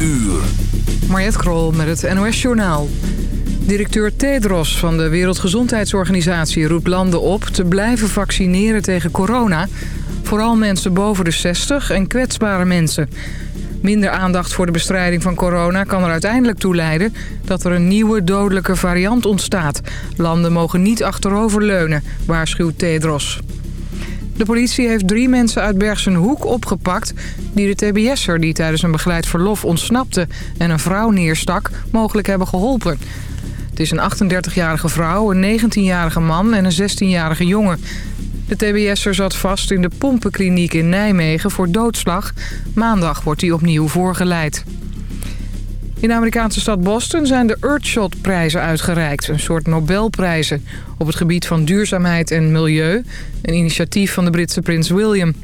uur. Mariette Krol met het NOS Journaal. Directeur Tedros van de Wereldgezondheidsorganisatie roept landen op... te blijven vaccineren tegen corona. Vooral mensen boven de 60 en kwetsbare mensen. Minder aandacht voor de bestrijding van corona kan er uiteindelijk toe leiden... dat er een nieuwe dodelijke variant ontstaat. Landen mogen niet achteroverleunen, waarschuwt Tedros. De politie heeft drie mensen uit Bergsenhoek opgepakt... die de tbs'er die tijdens een begeleid verlof ontsnapte... en een vrouw neerstak, mogelijk hebben geholpen. Het is een 38-jarige vrouw, een 19-jarige man en een 16-jarige jongen. De tbs'er zat vast in de pompenkliniek in Nijmegen voor doodslag. Maandag wordt hij opnieuw voorgeleid. In de Amerikaanse stad Boston zijn de Earthshot-prijzen uitgereikt. Een soort Nobelprijzen op het gebied van duurzaamheid en milieu. Een initiatief van de Britse prins William.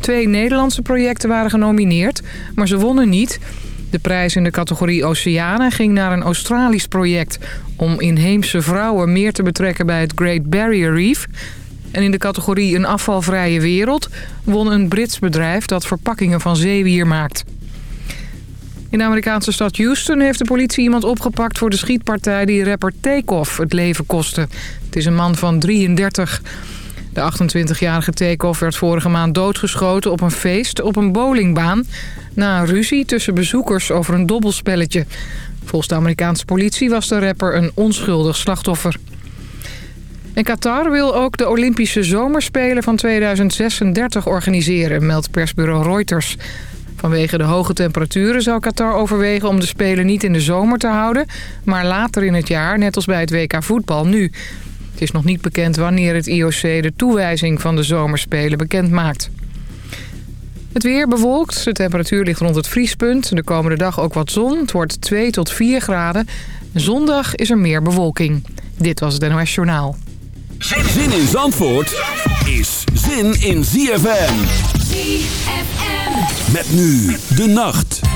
Twee Nederlandse projecten waren genomineerd, maar ze wonnen niet. De prijs in de categorie Oceanen ging naar een Australisch project... om inheemse vrouwen meer te betrekken bij het Great Barrier Reef... En in de categorie Een afvalvrije wereld won een Brits bedrijf dat verpakkingen van zeewier maakt. In de Amerikaanse stad Houston heeft de politie iemand opgepakt voor de schietpartij die rapper Takeoff het leven kostte. Het is een man van 33. De 28-jarige Takeoff werd vorige maand doodgeschoten op een feest op een bowlingbaan... na een ruzie tussen bezoekers over een dobbelspelletje. Volgens de Amerikaanse politie was de rapper een onschuldig slachtoffer. En Qatar wil ook de Olympische Zomerspelen van 2036 organiseren, meldt persbureau Reuters. Vanwege de hoge temperaturen zou Qatar overwegen om de Spelen niet in de zomer te houden... maar later in het jaar, net als bij het WK voetbal nu. Het is nog niet bekend wanneer het IOC de toewijzing van de zomerspelen bekend maakt. Het weer bewolkt, de temperatuur ligt rond het vriespunt. De komende dag ook wat zon, het wordt 2 tot 4 graden. Zondag is er meer bewolking. Dit was het NOS Journaal. Zin in Zandvoort is zin in ZFM. Met nu de nacht.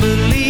Believe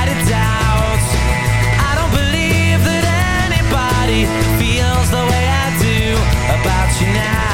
now.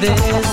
This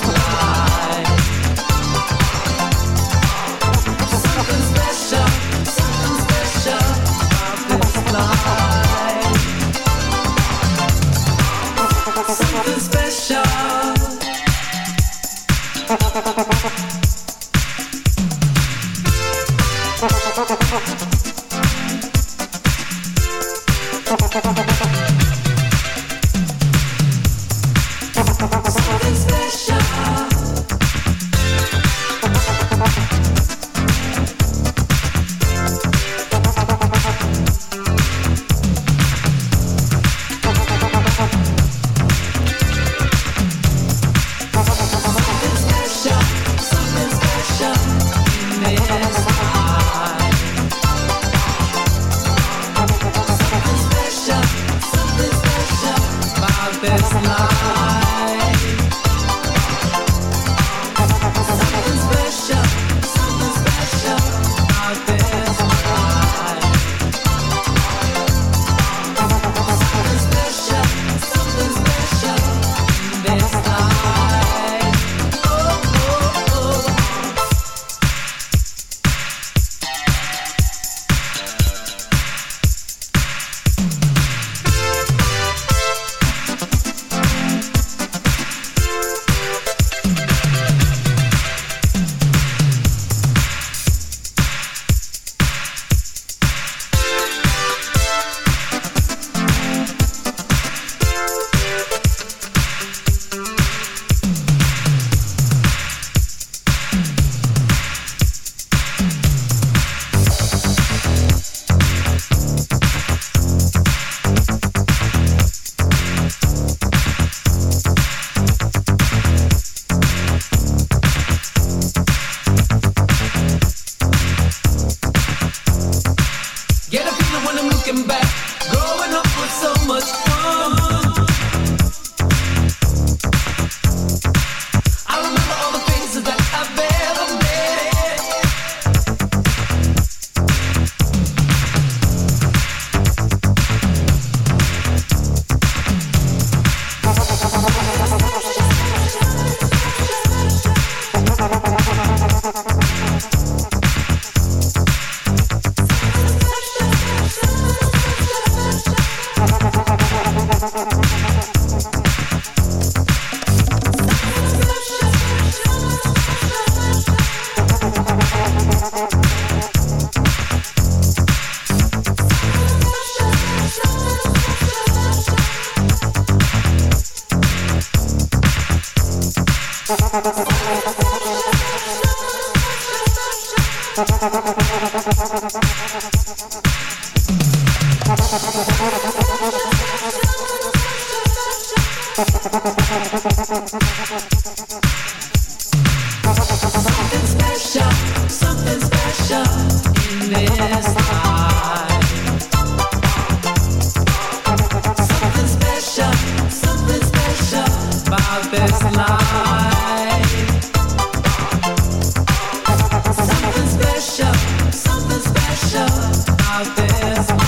love out there.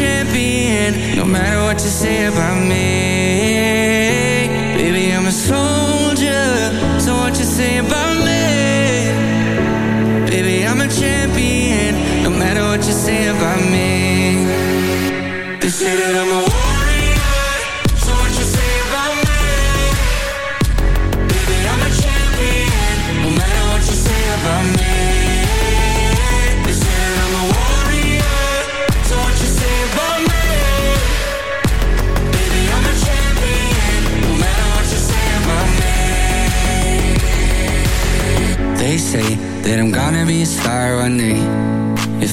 Champion, no matter what you say about me.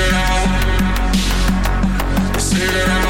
that out. Say that out.